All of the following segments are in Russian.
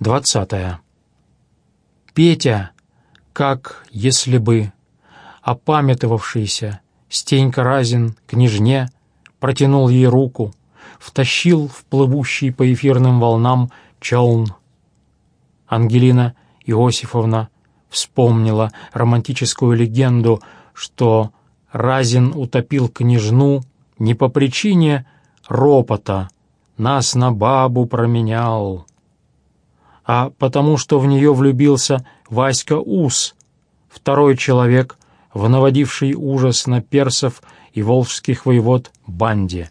Двадцатое. Петя, как если бы опамятовавшийся, Стенька Разин, княжне, протянул ей руку, втащил в плывущий по эфирным волнам челн. Ангелина Иосифовна вспомнила романтическую легенду, что Разин утопил княжну не по причине ропота «нас на бабу променял», а потому что в нее влюбился Васька Ус, второй человек, в наводивший ужас на персов и волжских воевод банде.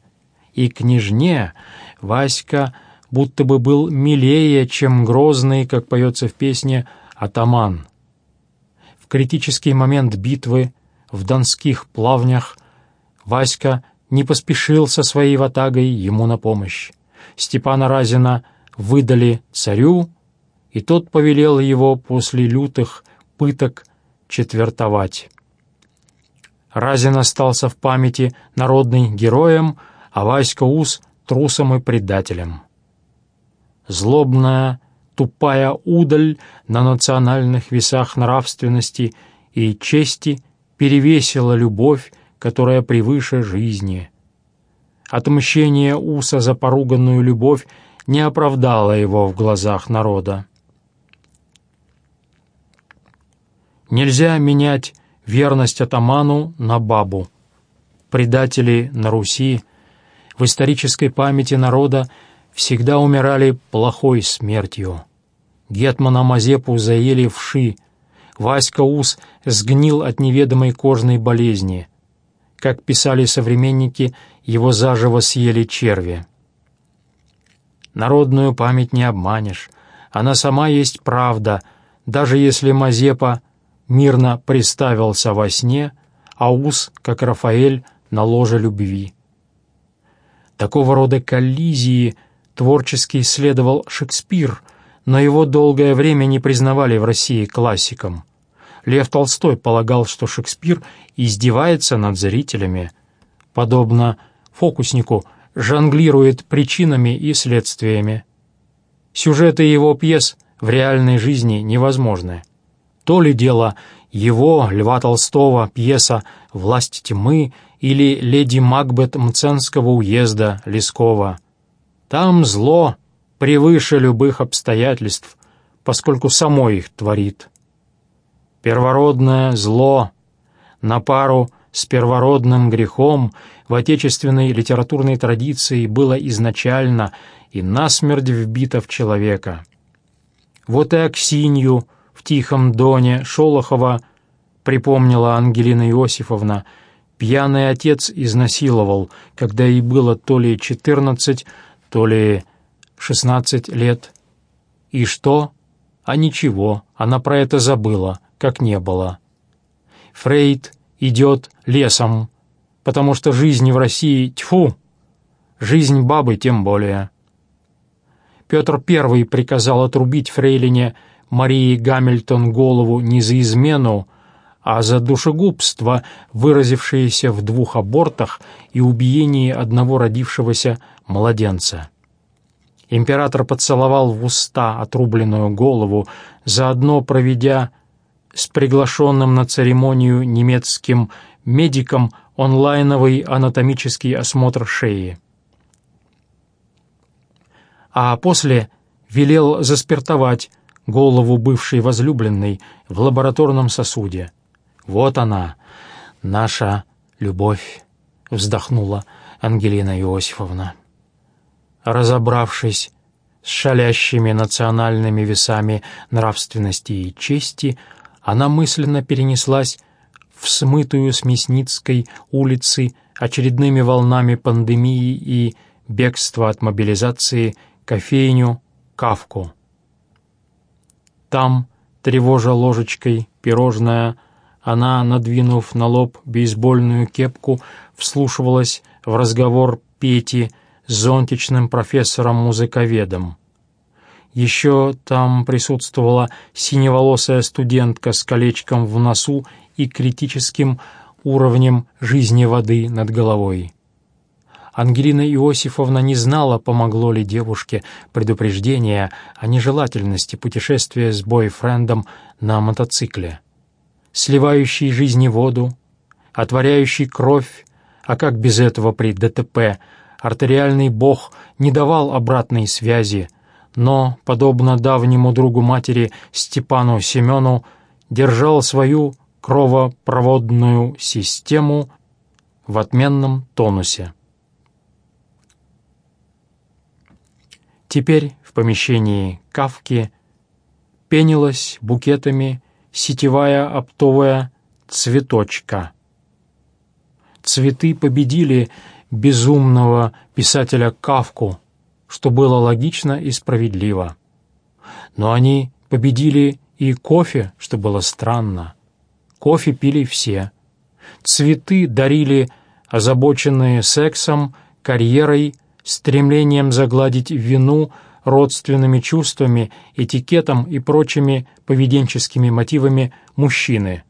И княжне Васька будто бы был милее, чем грозный, как поется в песне, атаман. В критический момент битвы в донских плавнях Васька не поспешил со своей ватагой ему на помощь. Степана Разина выдали царю, и тот повелел его после лютых пыток четвертовать. Разин остался в памяти народный героем, а Васька Ус — трусом и предателем. Злобная, тупая удаль на национальных весах нравственности и чести перевесила любовь, которая превыше жизни. Отмщение Уса за поруганную любовь не оправдало его в глазах народа. Нельзя менять верность атаману на бабу. Предатели на Руси в исторической памяти народа всегда умирали плохой смертью. Гетмана Мазепу заели вши, Васька Ус сгнил от неведомой кожной болезни. Как писали современники, его заживо съели черви. Народную память не обманешь, она сама есть правда, даже если Мазепа мирно приставился во сне, а ус, как Рафаэль, на ложе любви. Такого рода коллизии творчески исследовал Шекспир, но его долгое время не признавали в России классиком. Лев Толстой полагал, что Шекспир издевается над зрителями, подобно фокуснику, жонглирует причинами и следствиями. Сюжеты его пьес в реальной жизни невозможны. То ли дело его, Льва Толстого, пьеса «Власть тьмы» или «Леди Макбет Мценского уезда» Лескова. Там зло превыше любых обстоятельств, поскольку само их творит. Первородное зло на пару с первородным грехом в отечественной литературной традиции было изначально и насмерть вбито в человека. Вот и Аксинью – Тихом Доне Шолохова, припомнила Ангелина Иосифовна, пьяный отец изнасиловал, когда ей было то ли четырнадцать, то ли шестнадцать лет. И что? А ничего, она про это забыла, как не было. Фрейд идет лесом, потому что жизнь в России тьфу, жизнь бабы тем более. Петр I приказал отрубить фрейлине Марии Гамильтон голову не за измену, а за душегубство, выразившееся в двух абортах и убиении одного родившегося младенца. Император поцеловал в уста отрубленную голову, заодно проведя с приглашенным на церемонию немецким медиком онлайновый анатомический осмотр шеи. А после велел заспиртовать голову бывшей возлюбленной в лабораторном сосуде. «Вот она, наша любовь», — вздохнула Ангелина Иосифовна. Разобравшись с шалящими национальными весами нравственности и чести, она мысленно перенеслась в смытую с Мясницкой улицы очередными волнами пандемии и бегства от мобилизации кофейню Кавку. Там, тревожа ложечкой пирожное, она, надвинув на лоб бейсбольную кепку, вслушивалась в разговор Пети с зонтичным профессором-музыковедом. Еще там присутствовала синеволосая студентка с колечком в носу и критическим уровнем жизни воды над головой. Ангелина Иосифовна не знала, помогло ли девушке предупреждение о нежелательности путешествия с бойфрендом на мотоцикле. Сливающий жизни воду, отворяющий кровь, а как без этого при ДТП, артериальный бог не давал обратной связи, но, подобно давнему другу матери Степану Семену, держал свою кровопроводную систему в отменном тонусе. Теперь в помещении кавки пенилась букетами сетевая оптовая цветочка. Цветы победили безумного писателя Кавку, что было логично и справедливо. Но они победили и кофе, что было странно. Кофе пили все. Цветы дарили озабоченные сексом, карьерой, стремлением загладить вину, родственными чувствами, этикетом и прочими поведенческими мотивами мужчины.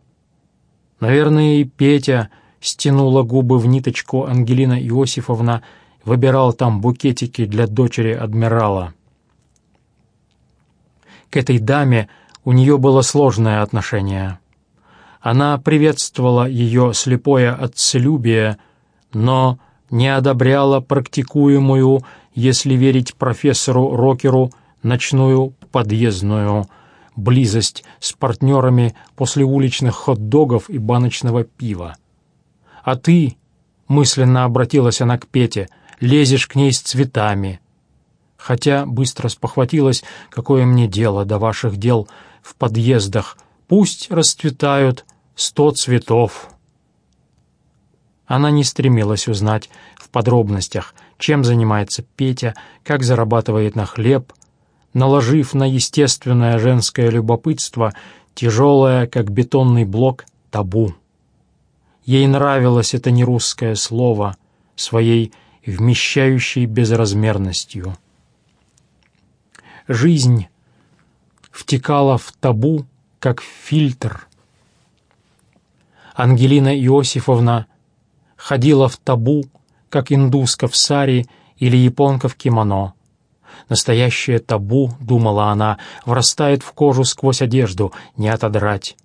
Наверное, и Петя стянула губы в ниточку Ангелина Иосифовна, выбирал там букетики для дочери адмирала. К этой даме у нее было сложное отношение. Она приветствовала ее слепое отцелюбие, но не одобряла практикуемую, если верить профессору Рокеру, ночную подъездную близость с партнерами после уличных хот-догов и баночного пива. «А ты», — мысленно обратилась она к Пете, — «лезешь к ней с цветами». Хотя быстро спохватилась, какое мне дело до ваших дел в подъездах. Пусть расцветают сто цветов». Она не стремилась узнать в подробностях, чем занимается Петя, как зарабатывает на хлеб, наложив на естественное женское любопытство тяжелое, как бетонный блок, табу. Ей нравилось это нерусское слово своей вмещающей безразмерностью. Жизнь втекала в табу, как фильтр. Ангелина Иосифовна ходила в табу, как индуска в саре или японка в кимоно. Настоящее табу, думала она, врастает в кожу сквозь одежду, не отодрать.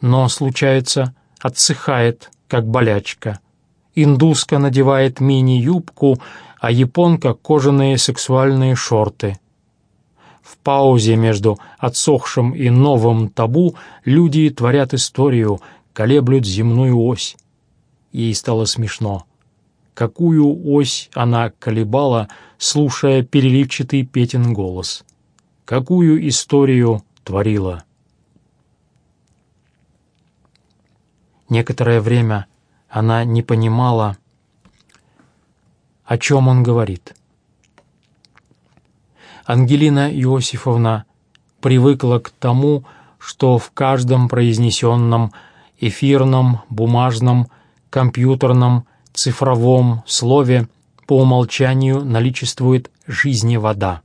Но, случается, отсыхает, как болячка. Индуска надевает мини-юбку, а японка — кожаные сексуальные шорты. В паузе между отсохшим и новым табу люди творят историю, колеблют земную ось. Ей стало смешно. Какую ось она колебала, слушая переливчатый Петин голос? Какую историю творила? Некоторое время она не понимала, о чем он говорит. Ангелина Иосифовна привыкла к тому, что в каждом произнесенном эфирном, бумажном, компьютерном, цифровом слове по умолчанию наличествует жизни вода.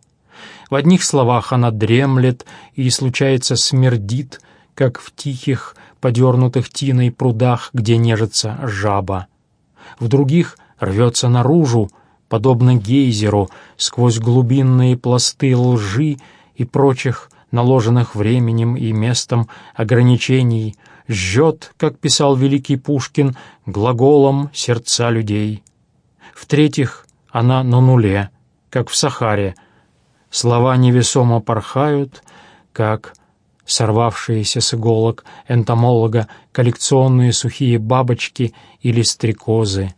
В одних словах она дремлет и, случается, смердит, как в тихих, подернутых тиной прудах, где нежится жаба. В других рвется наружу, подобно гейзеру, сквозь глубинные пласты лжи и прочих наложенных временем и местом ограничений, жжет, как писал великий Пушкин, глаголом сердца людей. В-третьих, она на нуле, как в Сахаре. Слова невесомо порхают, как сорвавшиеся с иголок энтомолога коллекционные сухие бабочки или стрекозы.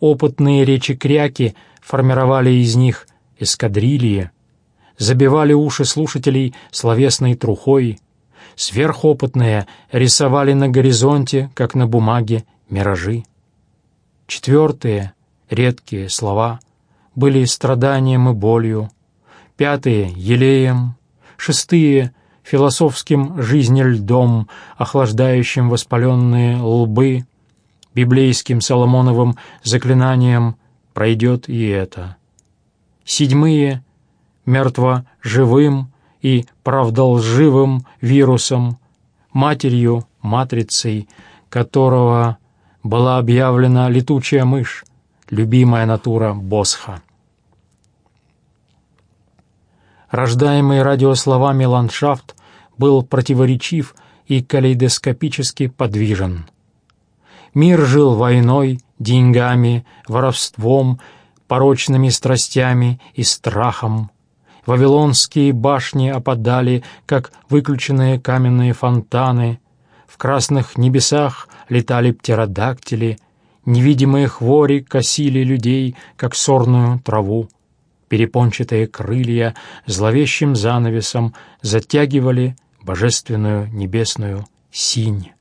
Опытные речи-кряки формировали из них эскадрильи, забивали уши слушателей словесной трухой, сверхопытные рисовали на горизонте, как на бумаге, миражи. Четвертые, редкие слова были страданием и болью, пятые — елеем, шестые — философским жизнельдом, охлаждающим воспаленные лбы, библейским Соломоновым заклинанием пройдет и это. Седьмые — мертво живым, и правдолживым вирусом, матерью, матрицей, которого была объявлена летучая мышь, любимая натура Босха. Рождаемый радиословами ландшафт был противоречив и калейдоскопически подвижен. Мир жил войной, деньгами, воровством, порочными страстями и страхом. Вавилонские башни опадали, как выключенные каменные фонтаны. В красных небесах летали птеродактили, невидимые хвори косили людей, как сорную траву. Перепончатые крылья зловещим занавесом затягивали божественную небесную синь.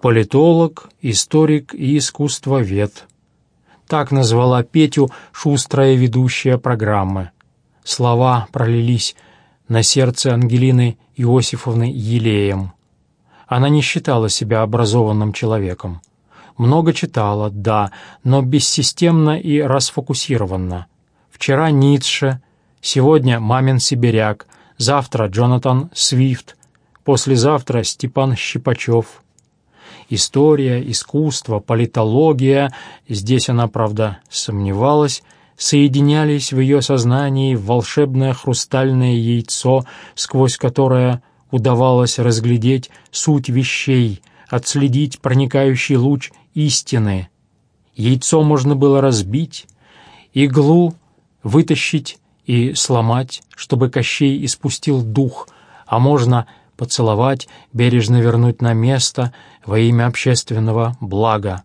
Политолог, историк и искусствовед. Так назвала Петю шустрая ведущая программы. Слова пролились на сердце Ангелины Иосифовны елеем. Она не считала себя образованным человеком. Много читала, да, но бессистемно и расфокусированно. Вчера Ницше, сегодня мамин сибиряк, завтра Джонатан Свифт, послезавтра Степан Щипачев. История, искусство, политология, здесь она, правда, сомневалась, соединялись в ее сознании в волшебное хрустальное яйцо, сквозь которое удавалось разглядеть суть вещей, отследить проникающий луч истины. Яйцо можно было разбить, иглу вытащить и сломать, чтобы Кощей испустил дух, а можно поцеловать, бережно вернуть на место во имя общественного блага.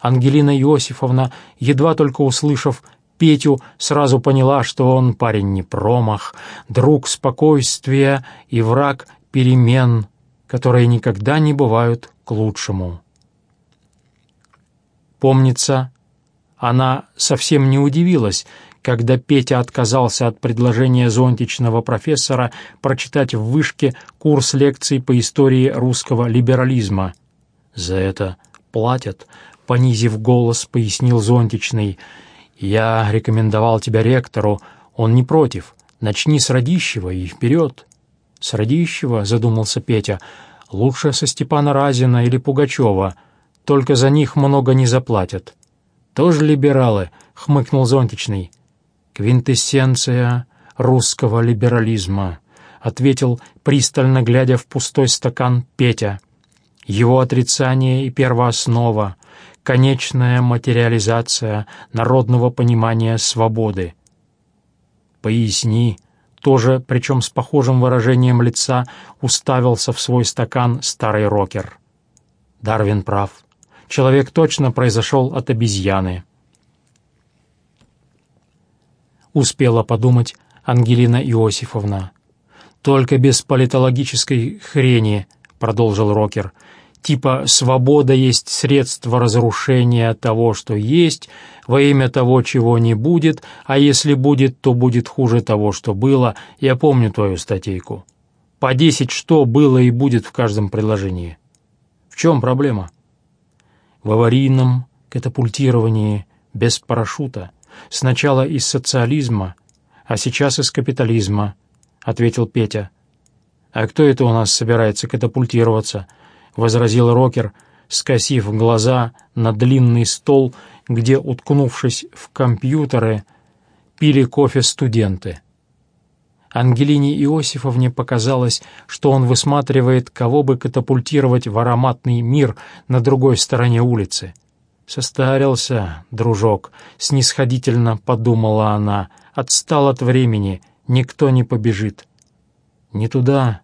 Ангелина Иосифовна, едва только услышав Петю, сразу поняла, что он парень не промах, друг спокойствия и враг перемен, которые никогда не бывают к лучшему. Помнится, она совсем не удивилась, когда Петя отказался от предложения зонтичного профессора прочитать в вышке курс лекций по истории русского либерализма. «За это платят», — понизив голос, пояснил зонтичный. «Я рекомендовал тебя ректору, он не против. Начни с Радищева и вперед». «С Радищева?» — задумался Петя. «Лучше со Степана Разина или Пугачева, только за них много не заплатят». «Тоже либералы», — хмыкнул зонтичный квинтэссенция русского либерализма», — ответил, пристально глядя в пустой стакан Петя. «Его отрицание и первооснова, конечная материализация народного понимания свободы». «Поясни», тоже, причем с похожим выражением лица, уставился в свой стакан старый рокер. Дарвин прав. Человек точно произошел от обезьяны. успела подумать Ангелина Иосифовна. «Только без политологической хрени», — продолжил Рокер, «типа «свобода есть средство разрушения того, что есть, во имя того, чего не будет, а если будет, то будет хуже того, что было». Я помню твою статейку. По десять что было и будет в каждом предложении. В чем проблема? В аварийном катапультировании без парашюта Сначала из социализма, а сейчас из капитализма», — ответил Петя. «А кто это у нас собирается катапультироваться?» — возразил Рокер, скосив глаза на длинный стол, где, уткнувшись в компьютеры, пили кофе студенты. Ангелине Иосифовне показалось, что он высматривает, кого бы катапультировать в ароматный мир на другой стороне улицы — «Состарился, дружок», — снисходительно подумала она. «Отстал от времени, никто не побежит». «Не туда.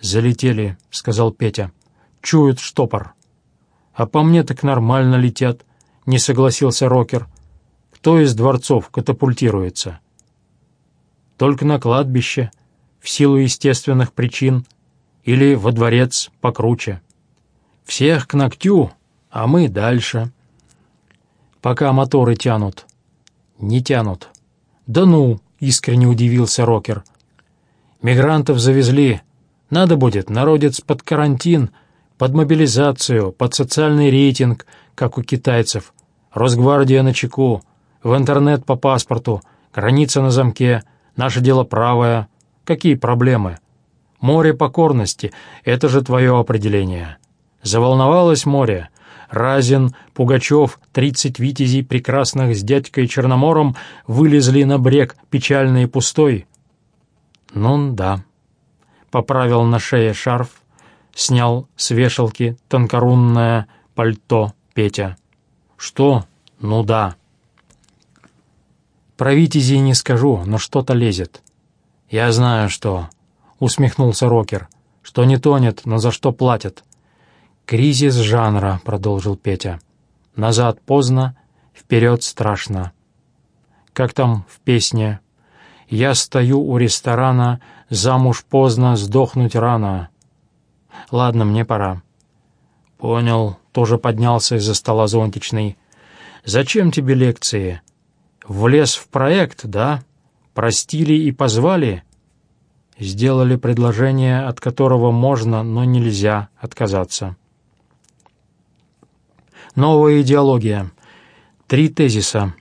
Залетели», — сказал Петя. «Чуют штопор». «А по мне так нормально летят», — не согласился Рокер. «Кто из дворцов катапультируется?» «Только на кладбище, в силу естественных причин, или во дворец покруче. Всех к ногтю, а мы дальше» пока моторы тянут». «Не тянут». «Да ну!» — искренне удивился Рокер. «Мигрантов завезли. Надо будет, народец, под карантин, под мобилизацию, под социальный рейтинг, как у китайцев. Росгвардия на чеку, в интернет по паспорту, граница на замке, наше дело правое. Какие проблемы? Море покорности — это же твое определение. Заволновалось море, Разин, Пугачев, тридцать витязей прекрасных с дядькой Черномором вылезли на брег печальный и пустой. Ну да. Поправил на шее шарф, снял с вешалки тонкорунное пальто Петя. Что? Ну да. Про витязей не скажу, но что-то лезет. Я знаю, что... Усмехнулся Рокер. Что не тонет, но за что платят. «Кризис жанра», — продолжил Петя. «Назад поздно, вперед страшно». Как там в песне «Я стою у ресторана, замуж поздно, сдохнуть рано». Ладно, мне пора. Понял, тоже поднялся из-за стола зонтичный. Зачем тебе лекции? Влез в проект, да? Простили и позвали? Сделали предложение, от которого можно, но нельзя отказаться. Новая идеология. Три тезиса.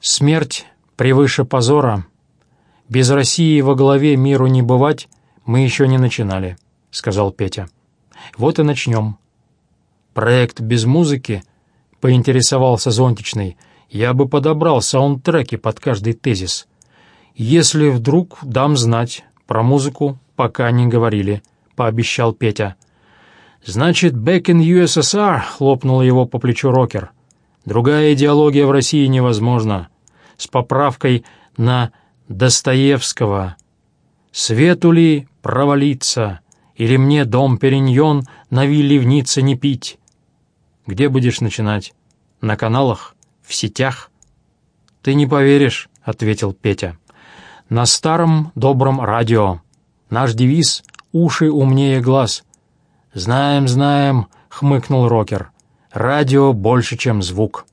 Смерть превыше позора. Без России во главе миру не бывать, мы еще не начинали, сказал Петя. Вот и начнем. Проект без музыки, поинтересовался Зонтичный, я бы подобрал саундтреки под каждый тезис. Если вдруг дам знать, про музыку пока не говорили, пообещал Петя. «Значит, back in USSR», — хлопнул его по плечу Рокер. «Другая идеология в России невозможна. С поправкой на Достоевского. Свету ли провалиться, или мне дом Периньон на вилле в Ницце не пить? Где будешь начинать? На каналах? В сетях?» «Ты не поверишь», — ответил Петя. «На старом добром радио. Наш девиз — уши умнее глаз». «Знаем, знаем», — хмыкнул Рокер. «Радио больше, чем звук».